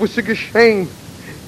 fosse geschehen.